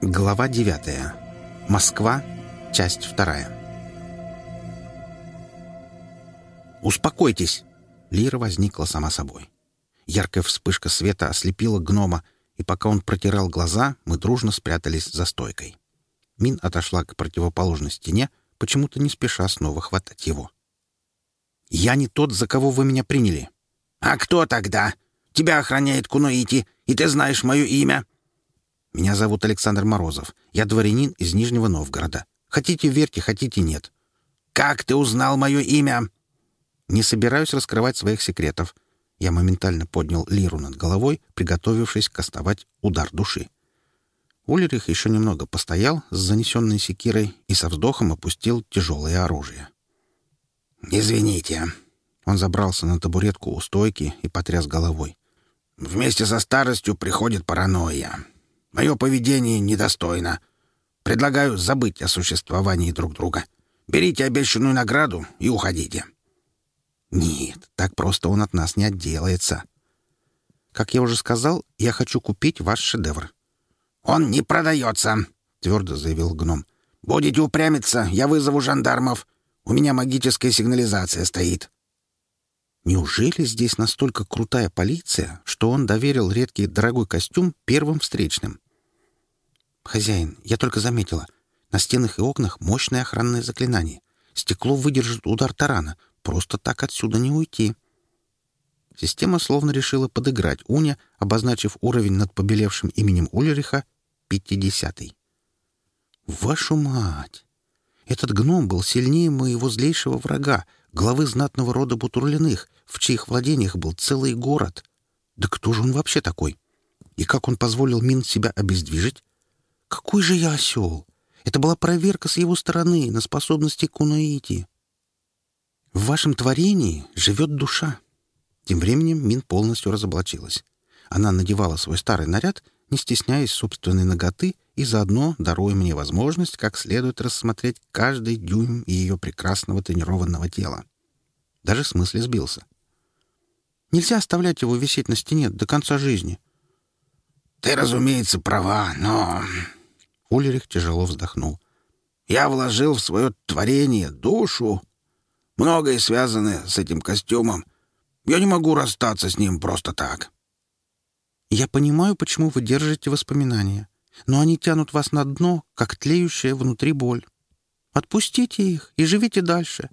Глава 9. Москва. Часть 2. «Успокойтесь!» Лира возникла сама собой. Яркая вспышка света ослепила гнома, и пока он протирал глаза, мы дружно спрятались за стойкой. Мин отошла к противоположной стене, почему-то не спеша снова хватать его. «Я не тот, за кого вы меня приняли!» «А кто тогда? Тебя охраняет Куноити, и ты знаешь мое имя!» Меня зовут Александр Морозов. Я дворянин из Нижнего Новгорода. Хотите верьте, хотите нет. Как ты узнал мое имя? Не собираюсь раскрывать своих секретов. Я моментально поднял лиру над головой, приготовившись кастовать удар души. Ульрих еще немного постоял с занесенной секирой и со вздохом опустил тяжелое оружие. «Извините». Он забрался на табуретку у стойки и потряс головой. «Вместе со старостью приходит паранойя. Мое поведение недостойно. Предлагаю забыть о существовании друг друга. Берите обещанную награду и уходите». «Нет, так просто он от нас не отделается». «Как я уже сказал, я хочу купить ваш шедевр». «Он не продается», — твердо заявил гном. «Будете упрямиться, я вызову жандармов. У меня магическая сигнализация стоит». Неужели здесь настолько крутая полиция, что он доверил редкий дорогой костюм первым встречным? «Хозяин, я только заметила. На стенах и окнах мощное охранное заклинание. Стекло выдержит удар тарана. Просто так отсюда не уйти». Система словно решила подыграть Уня обозначив уровень над побелевшим именем Ульриха — пятидесятый. «Вашу мать! Этот гном был сильнее моего злейшего врага, главы знатного рода Бутурлиных, в чьих владениях был целый город. Да кто же он вообще такой? И как он позволил Мин себя обездвижить? Какой же я осел! Это была проверка с его стороны на способности Кунаити. В вашем творении живет душа. Тем временем Мин полностью разоблачилась. Она надевала свой старый наряд, не стесняясь собственной ноготы, и заодно даруя мне возможность как следует рассмотреть каждый дюйм ее прекрасного тренированного тела. Даже смысле сбился. Нельзя оставлять его висеть на стене до конца жизни. Ты, разумеется, права, но... Улерих тяжело вздохнул. Я вложил в свое творение душу. Многое связано с этим костюмом. Я не могу расстаться с ним просто так. Я понимаю, почему вы держите воспоминания, но они тянут вас на дно, как тлеющая внутри боль. Отпустите их и живите дальше.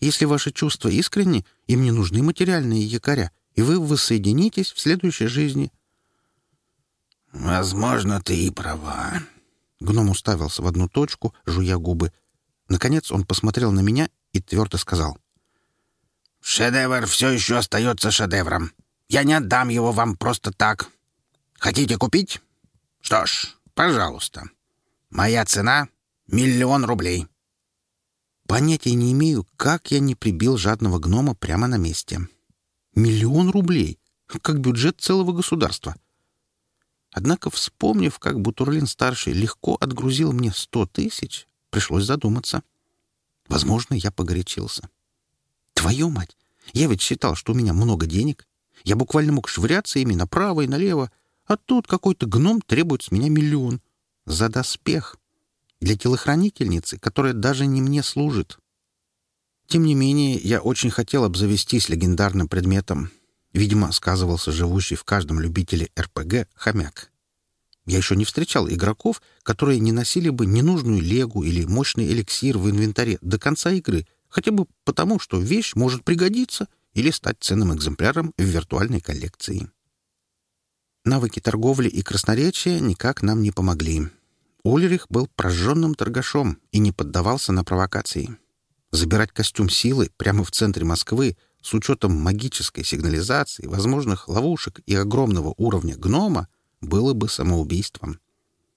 Если ваши чувства искренни, им не нужны материальные якоря, и вы воссоединитесь в следующей жизни». «Возможно, ты и права». Гном уставился в одну точку, жуя губы. Наконец он посмотрел на меня и твердо сказал. «Шедевр все еще остается шедевром. Я не отдам его вам просто так. Хотите купить? Что ж, пожалуйста. Моя цена — миллион рублей». Понятия не имею, как я не прибил жадного гнома прямо на месте. Миллион рублей, как бюджет целого государства. Однако, вспомнив, как Бутурлин-старший легко отгрузил мне сто тысяч, пришлось задуматься. Возможно, я погорячился. Твою мать! Я ведь считал, что у меня много денег. Я буквально мог швыряться ими направо и налево. А тут какой-то гном требует с меня миллион. За доспех для телохранительницы, которая даже не мне служит. Тем не менее, я очень хотел обзавестись легендарным предметом. Видимо, сказывался живущий в каждом любителе РПГ хомяк. Я еще не встречал игроков, которые не носили бы ненужную легу или мощный эликсир в инвентаре до конца игры, хотя бы потому, что вещь может пригодиться или стать ценным экземпляром в виртуальной коллекции. Навыки торговли и красноречия никак нам не помогли. Ульрих был прожженным торгашом и не поддавался на провокации. Забирать костюм силы прямо в центре Москвы с учетом магической сигнализации, возможных ловушек и огромного уровня гнома было бы самоубийством.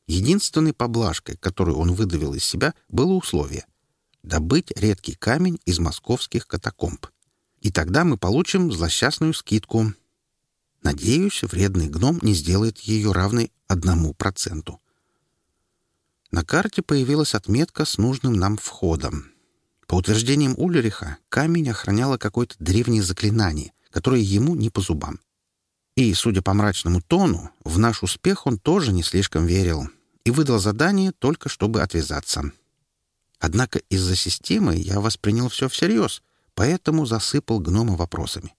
Единственной поблажкой, которую он выдавил из себя, было условие — добыть редкий камень из московских катакомб. И тогда мы получим злосчастную скидку. Надеюсь, вредный гном не сделает ее равной одному проценту. На карте появилась отметка с нужным нам входом. По утверждениям Ульриха, камень охраняло какое-то древнее заклинание, которое ему не по зубам. И, судя по мрачному тону, в наш успех он тоже не слишком верил и выдал задание только чтобы отвязаться. Однако из-за системы я воспринял все всерьез, поэтому засыпал гнома вопросами.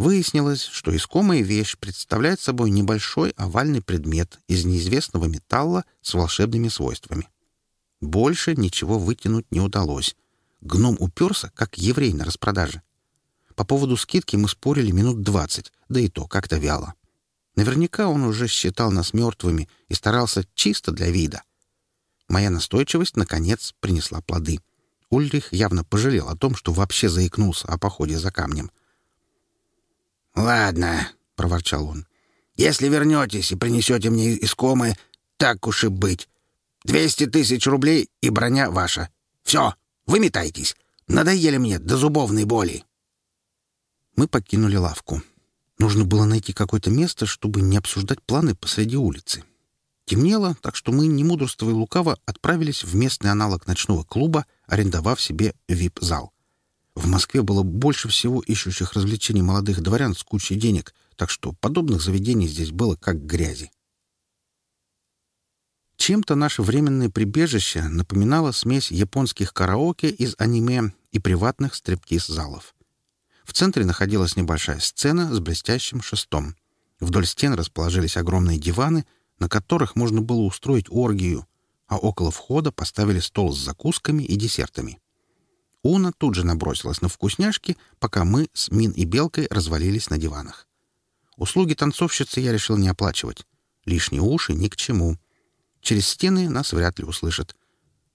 Выяснилось, что искомая вещь представляет собой небольшой овальный предмет из неизвестного металла с волшебными свойствами. Больше ничего вытянуть не удалось. Гном уперся, как еврей на распродаже. По поводу скидки мы спорили минут двадцать, да и то как-то вяло. Наверняка он уже считал нас мертвыми и старался чисто для вида. Моя настойчивость, наконец, принесла плоды. Ульрих явно пожалел о том, что вообще заикнулся о походе за камнем — «Ладно», — проворчал он. «Если вернетесь и принесете мне искомы, так уж и быть. Двести тысяч рублей и броня ваша. Все, выметайтесь. Надоели мне до зубовной боли». Мы покинули лавку. Нужно было найти какое-то место, чтобы не обсуждать планы посреди улицы. Темнело, так что мы, не и лукаво, отправились в местный аналог ночного клуба, арендовав себе вип-зал — в Москве было больше всего ищущих развлечений молодых дворян с кучей денег, так что подобных заведений здесь было как грязи. Чем-то наше временное прибежище напоминало смесь японских караоке из аниме и приватных стриптиз-залов. В центре находилась небольшая сцена с блестящим шестом. Вдоль стен расположились огромные диваны, на которых можно было устроить оргию, а около входа поставили стол с закусками и десертами. Уна тут же набросилась на вкусняшки, пока мы с Мин и Белкой развалились на диванах. Услуги танцовщицы я решил не оплачивать. Лишние уши ни к чему. Через стены нас вряд ли услышат.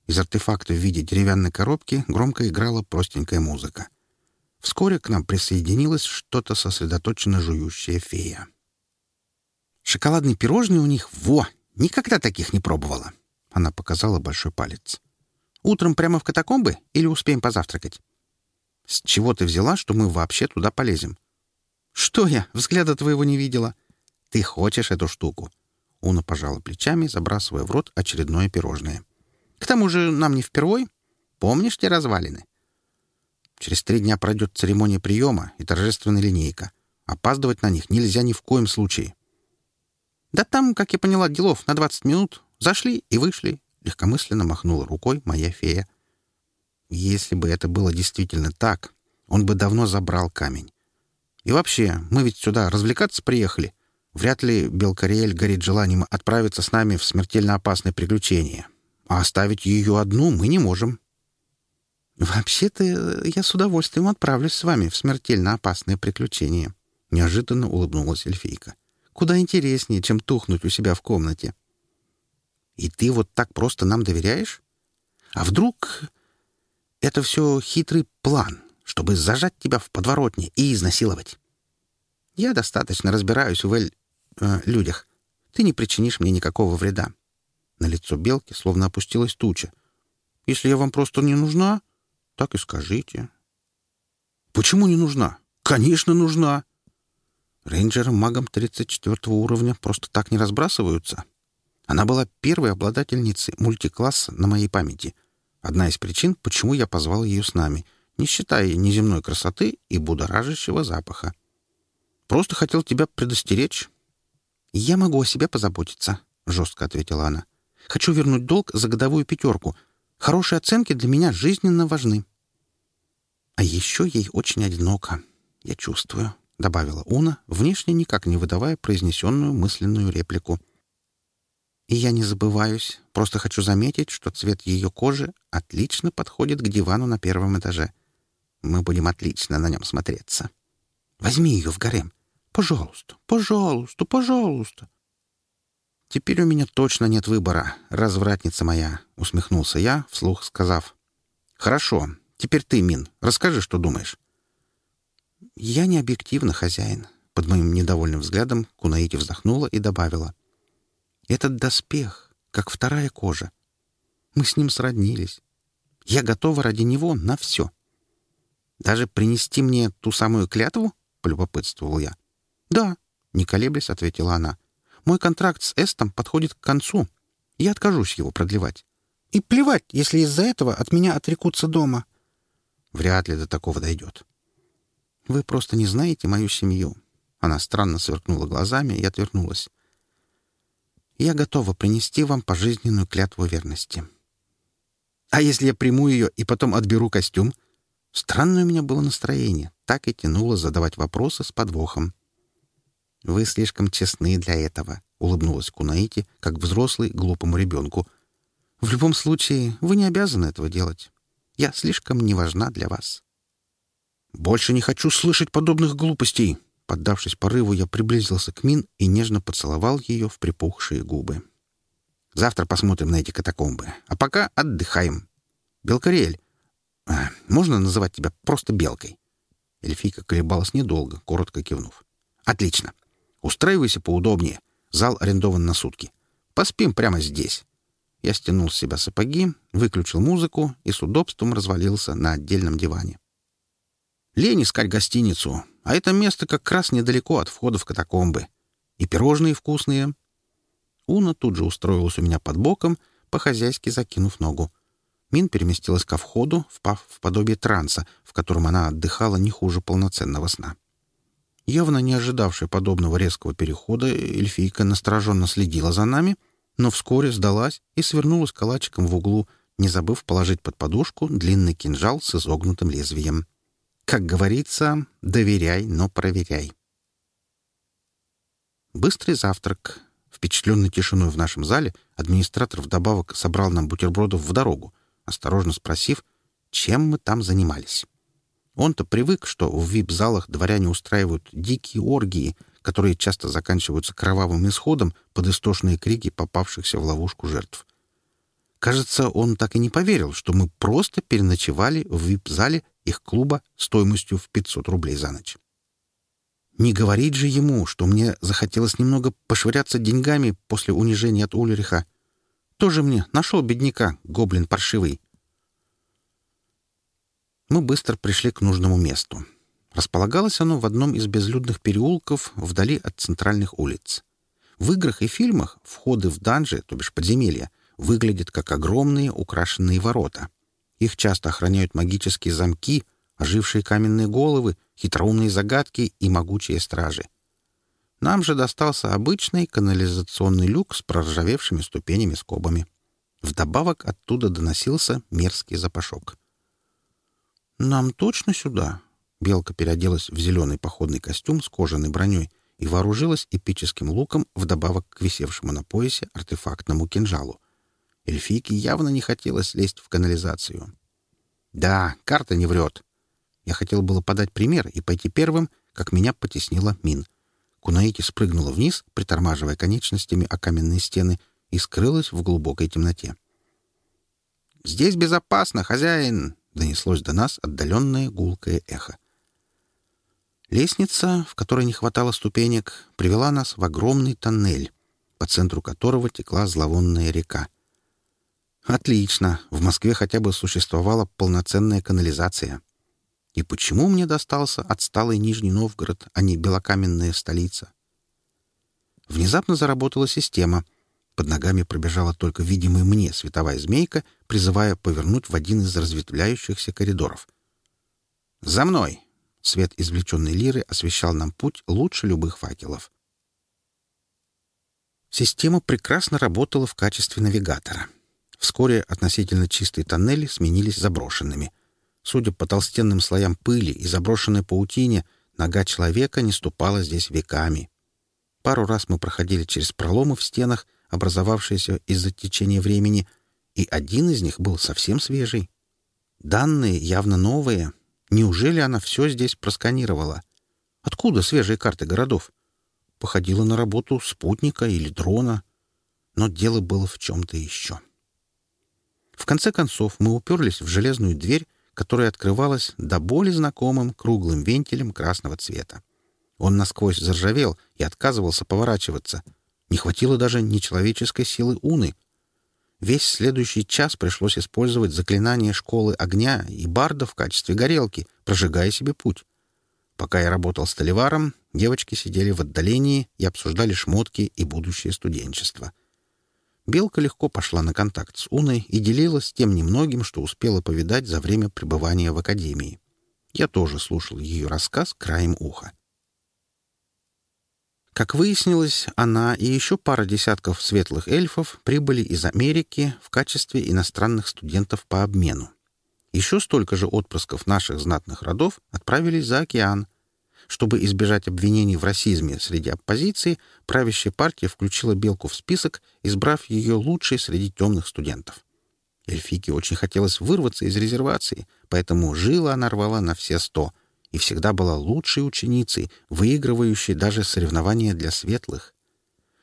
Из артефакта в виде деревянной коробки громко играла простенькая музыка. Вскоре к нам присоединилось что-то сосредоточенно жующая фея. «Шоколадные пирожные у них — во! Никогда таких не пробовала!» Она показала большой палец. Утром прямо в катакомбы или успеем позавтракать?» «С чего ты взяла, что мы вообще туда полезем?» «Что я? Взгляда твоего не видела». «Ты хочешь эту штуку?» Уна пожала плечами, забрасывая в рот очередное пирожное. «К тому же нам не впервой. Помнишь те развалины?» Через три дня пройдет церемония приема и торжественная линейка. Опаздывать на них нельзя ни в коем случае. Да там, как я поняла, делов на 20 минут. Зашли и вышли, легкомысленно махнул рукой моя фея. Если бы это было действительно так, он бы давно забрал камень. И вообще, мы ведь сюда развлекаться приехали. Вряд ли Белкариэль горит желанием отправиться с нами в смертельно опасное приключение. А оставить ее одну мы не можем. «Вообще-то э, я с удовольствием отправлюсь с вами в смертельно опасное приключение», — неожиданно улыбнулась эльфийка. «Куда интереснее, чем тухнуть у себя в комнате». И ты вот так просто нам доверяешь? А вдруг это все хитрый план, чтобы зажать тебя в подворотне и изнасиловать? Я достаточно разбираюсь в эль... Э, людях. Ты не причинишь мне никакого вреда. На лицо белки словно опустилась туча. Если я вам просто не нужна, так и скажите. Почему не нужна? Конечно, нужна. Рейнджерам магом 34 уровня просто так не разбрасываются. — она была первой обладательницей мультикласса на моей памяти. Одна из причин, почему я позвал ее с нами, не считая неземной красоты и будоражащего запаха. Просто хотел тебя предостеречь. «Я могу о себе позаботиться», — жестко ответила она. «Хочу вернуть долг за годовую пятерку. Хорошие оценки для меня жизненно важны». «А еще ей очень одиноко, я чувствую», — добавила Уна, внешне никак не выдавая произнесенную мысленную реплику. — и я не забываюсь, просто хочу заметить, что цвет ее кожи отлично подходит к дивану на первом этаже. Мы будем отлично на нем смотреться. Возьми ее в гарем. Пожалуйста, пожалуйста, пожалуйста. Теперь у меня точно нет выбора, развратница моя, — усмехнулся я, вслух сказав. Хорошо, теперь ты, Мин, расскажи, что думаешь. Я не объективно хозяин. Под моим недовольным взглядом Кунаити вздохнула и добавила — этот доспех, как вторая кожа. Мы с ним сроднились. Я готова ради него на все. Даже принести мне ту самую клятву? Полюбопытствовал я. Да, не колеблясь, ответила она. Мой контракт с Эстом подходит к концу. Я откажусь его продлевать. И плевать, если из-за этого от меня отрекутся дома. Вряд ли до такого дойдет. Вы просто не знаете мою семью. Она странно сверкнула глазами и отвернулась я готова принести вам пожизненную клятву верности. А если я приму ее и потом отберу костюм? Странное у меня было настроение. Так и тянуло задавать вопросы с подвохом. «Вы слишком честны для этого», — улыбнулась Кунаити, как взрослый глупому ребенку. «В любом случае, вы не обязаны этого делать. Я слишком не важна для вас». «Больше не хочу слышать подобных глупостей», Поддавшись порыву, я приблизился к Мин и нежно поцеловал ее в припухшие губы. «Завтра посмотрим на эти катакомбы. А пока отдыхаем. Белкариэль, а, можно называть тебя просто Белкой?» Эльфийка колебалась недолго, коротко кивнув. «Отлично. Устраивайся поудобнее. Зал арендован на сутки. Поспим прямо здесь». Я стянул с себя сапоги, выключил музыку и с удобством развалился на отдельном диване лень искать гостиницу, а это место как раз недалеко от входа в катакомбы. И пирожные вкусные. Уна тут же устроилась у меня под боком, по-хозяйски закинув ногу. Мин переместилась ко входу, впав в подобие транса, в котором она отдыхала не хуже полноценного сна. Явно не ожидавшая подобного резкого перехода, эльфийка настороженно следила за нами, но вскоре сдалась и свернулась калачиком в углу, не забыв положить под подушку длинный кинжал с изогнутым лезвием. Как говорится, доверяй, но проверяй. Быстрый завтрак. Впечатленный тишиной в нашем зале, администратор вдобавок собрал нам бутербродов в дорогу, осторожно спросив, чем мы там занимались. Он-то привык, что в вип-залах дворяне устраивают дикие оргии, которые часто заканчиваются кровавым исходом под истошные крики попавшихся в ловушку жертв. Кажется, он так и не поверил, что мы просто переночевали в вип-зале их клуба стоимостью в 500 рублей за ночь. Не говорить же ему, что мне захотелось немного пошвыряться деньгами после унижения от Ульриха. Тоже мне нашел бедняка, гоблин паршивый. Мы быстро пришли к нужному месту. Располагалось оно в одном из безлюдных переулков вдали от центральных улиц. В играх и фильмах входы в данжи, то бишь подземелья, выглядят как огромные украшенные ворота. Их часто охраняют магические замки, ожившие каменные головы, хитроумные загадки и могучие стражи. Нам же достался обычный канализационный люк с проржавевшими ступенями-скобами. Вдобавок оттуда доносился мерзкий запашок. «Нам точно сюда?» Белка переоделась в зеленый походный костюм с кожаной броней и вооружилась эпическим луком вдобавок к висевшему на поясе артефактному кинжалу. Эльфийке явно не хотелось лезть в канализацию. «Да, карта не врет». Я хотел было подать пример и пойти первым, как меня потеснила мин. Кунаити спрыгнула вниз, притормаживая конечностями о каменные стены, и скрылась в глубокой темноте. «Здесь безопасно, хозяин!» — донеслось до нас отдаленное гулкое эхо. Лестница, в которой не хватало ступенек, привела нас в огромный тоннель, по центру которого текла зловонная река — Отлично, в Москве хотя бы существовала полноценная канализация. И почему мне достался отсталый Нижний Новгород, а не белокаменная столица? Внезапно заработала система. Под ногами пробежала только видимая мне световая змейка, призывая повернуть в один из разветвляющихся коридоров. «За мной!» Свет извлеченной лиры освещал нам путь лучше любых факелов. Система прекрасно работала в качестве навигатора — Вскоре относительно чистые тоннели сменились заброшенными. Судя по толстенным слоям пыли и заброшенной паутине, нога человека не ступала здесь веками. Пару раз мы проходили через проломы в стенах, образовавшиеся из-за течения времени, и один из них был совсем свежий. Данные явно новые. Неужели она все здесь просканировала? Откуда свежие карты городов? Походила на работу спутника или дрона. Но дело было в чем-то еще. В конце концов мы уперлись в железную дверь, которая открывалась до боли знакомым круглым вентилем красного цвета. Он насквозь заржавел и отказывался поворачиваться. Не хватило даже нечеловеческой силы уны. Весь следующий час пришлось использовать заклинание школы огня и барда в качестве горелки, прожигая себе путь. Пока я работал с девочки сидели в отдалении и обсуждали шмотки и будущее студенчества — Белка легко пошла на контакт с Уной и делилась тем немногим, что успела повидать за время пребывания в академии. Я тоже слушал ее рассказ краем уха. Как выяснилось, она и еще пара десятков светлых эльфов прибыли из Америки в качестве иностранных студентов по обмену. Еще столько же отпрысков наших знатных родов отправились за океан, чтобы избежать обвинений в расизме среди оппозиции, правящая партия включила Белку в список, избрав ее лучшей среди темных студентов. Эльфике очень хотелось вырваться из резервации, поэтому жила она рвала на все сто и всегда была лучшей ученицей, выигрывающей даже соревнования для светлых.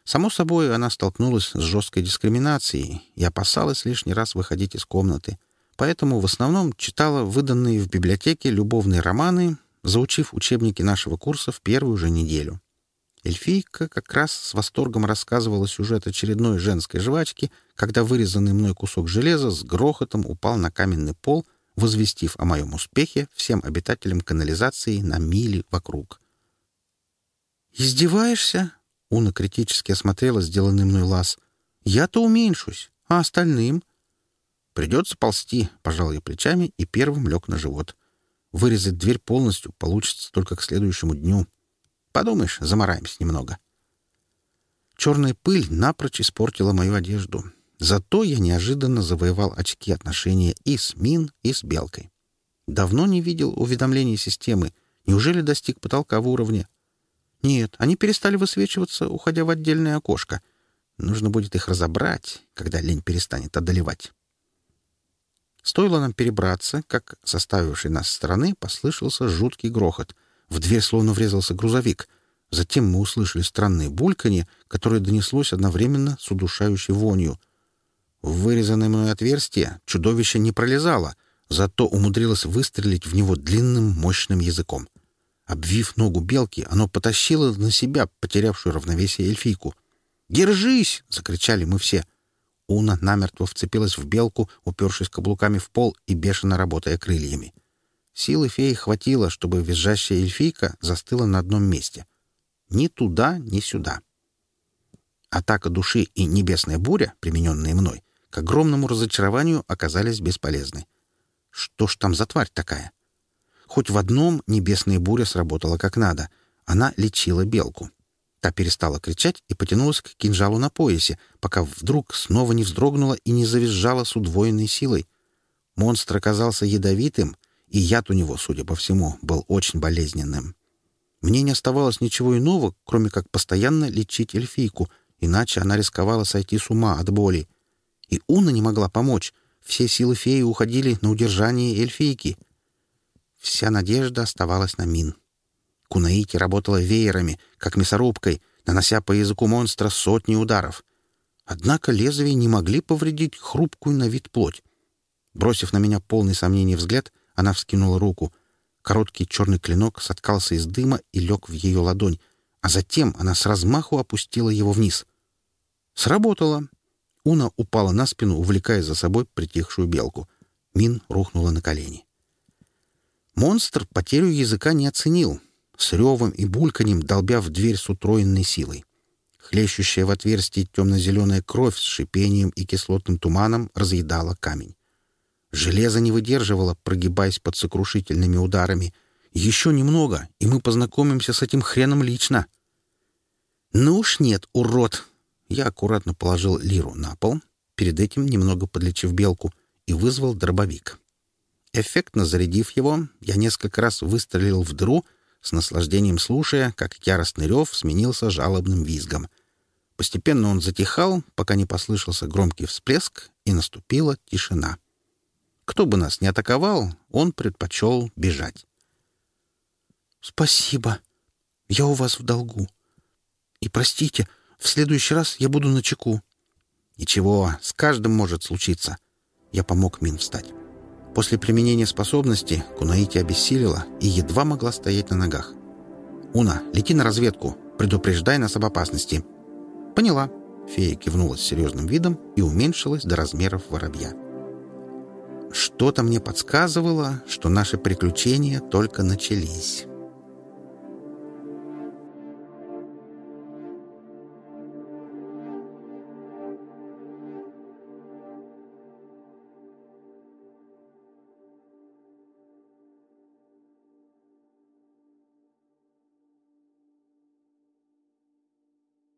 Само собой, она столкнулась с жесткой дискриминацией и опасалась лишний раз выходить из комнаты, поэтому в основном читала выданные в библиотеке любовные романы заучив учебники нашего курса в первую же неделю. Эльфийка как раз с восторгом рассказывала сюжет очередной женской жвачки, когда вырезанный мной кусок железа с грохотом упал на каменный пол, возвестив о моем успехе всем обитателям канализации на мили вокруг. «Издеваешься?» — Уна критически осмотрела сделанный мной лаз. «Я-то уменьшусь, а остальным?» «Придется ползти», — пожал я плечами и первым лег на живот — Вырезать дверь полностью получится только к следующему дню. Подумаешь, замараемся немного. Черная пыль напрочь испортила мою одежду. Зато я неожиданно завоевал очки отношения и с Мин, и с Белкой. Давно не видел уведомлений системы. Неужели достиг потолка в уровне? Нет, они перестали высвечиваться, уходя в отдельное окошко. Нужно будет их разобрать, когда лень перестанет одолевать. Стоило нам перебраться, как составивший нас стороны послышался жуткий грохот. В дверь словно врезался грузовик. Затем мы услышали странные бульканье, которое донеслось одновременно с удушающей вонью. В вырезанное мной отверстие чудовище не пролезало, зато умудрилось выстрелить в него длинным мощным языком. Обвив ногу белки, оно потащило на себя потерявшую равновесие эльфийку. «Держись!» — закричали мы все — Уна намертво вцепилась в белку, упершись каблуками в пол и бешено работая крыльями. Силы феи хватило, чтобы визжащая эльфийка застыла на одном месте. Ни туда, ни сюда. Атака души и небесная буря, примененные мной, к огромному разочарованию оказались бесполезны. Что ж там за тварь такая? Хоть в одном небесная буря сработала как надо. Она лечила белку. Та перестала кричать и потянулась к кинжалу на поясе, пока вдруг снова не вздрогнула и не завизжала с удвоенной силой. Монстр оказался ядовитым, и яд у него, судя по всему, был очень болезненным. Мне не оставалось ничего иного, кроме как постоянно лечить эльфийку, иначе она рисковала сойти с ума от боли. И Уна не могла помочь. Все силы феи уходили на удержание эльфийки. Вся надежда оставалась на Мин. — Кунаики работала веерами, как мясорубкой, нанося по языку монстра сотни ударов. Однако лезвия не могли повредить хрупкую на вид плоть. Бросив на меня полный сомнений взгляд, она вскинула руку. Короткий черный клинок соткался из дыма и лег в ее ладонь, а затем она с размаху опустила его вниз. Сработало. Уна упала на спину, увлекая за собой притихшую белку. Мин рухнула на колени. Монстр потерю языка не оценил, с ревом и бульканем долбя в дверь с утроенной силой. Хлещущая в отверстие темно-зеленая кровь с шипением и кислотным туманом разъедала камень. Железо не выдерживало, прогибаясь под сокрушительными ударами. «Еще немного, и мы познакомимся с этим хреном лично!» «Ну уж нет, урод!» Я аккуратно положил лиру на пол, перед этим немного подлечив белку, и вызвал дробовик. Эффектно зарядив его, я несколько раз выстрелил в дыру — с наслаждением слушая, как яростный рев сменился жалобным визгом. Постепенно он затихал, пока не послышался громкий всплеск, и наступила тишина. Кто бы нас ни атаковал, он предпочел бежать. «Спасибо. Я у вас в долгу. И простите, в следующий раз я буду на чеку». «Ничего, с каждым может случиться». Я помог Мин встать. После применения способности Кунаити обессилила и едва могла стоять на ногах. «Уна, лети на разведку. Предупреждай нас об опасности». «Поняла». Фея кивнула с серьезным видом и уменьшилась до размеров воробья. Что-то мне подсказывало, что наши приключения только начались.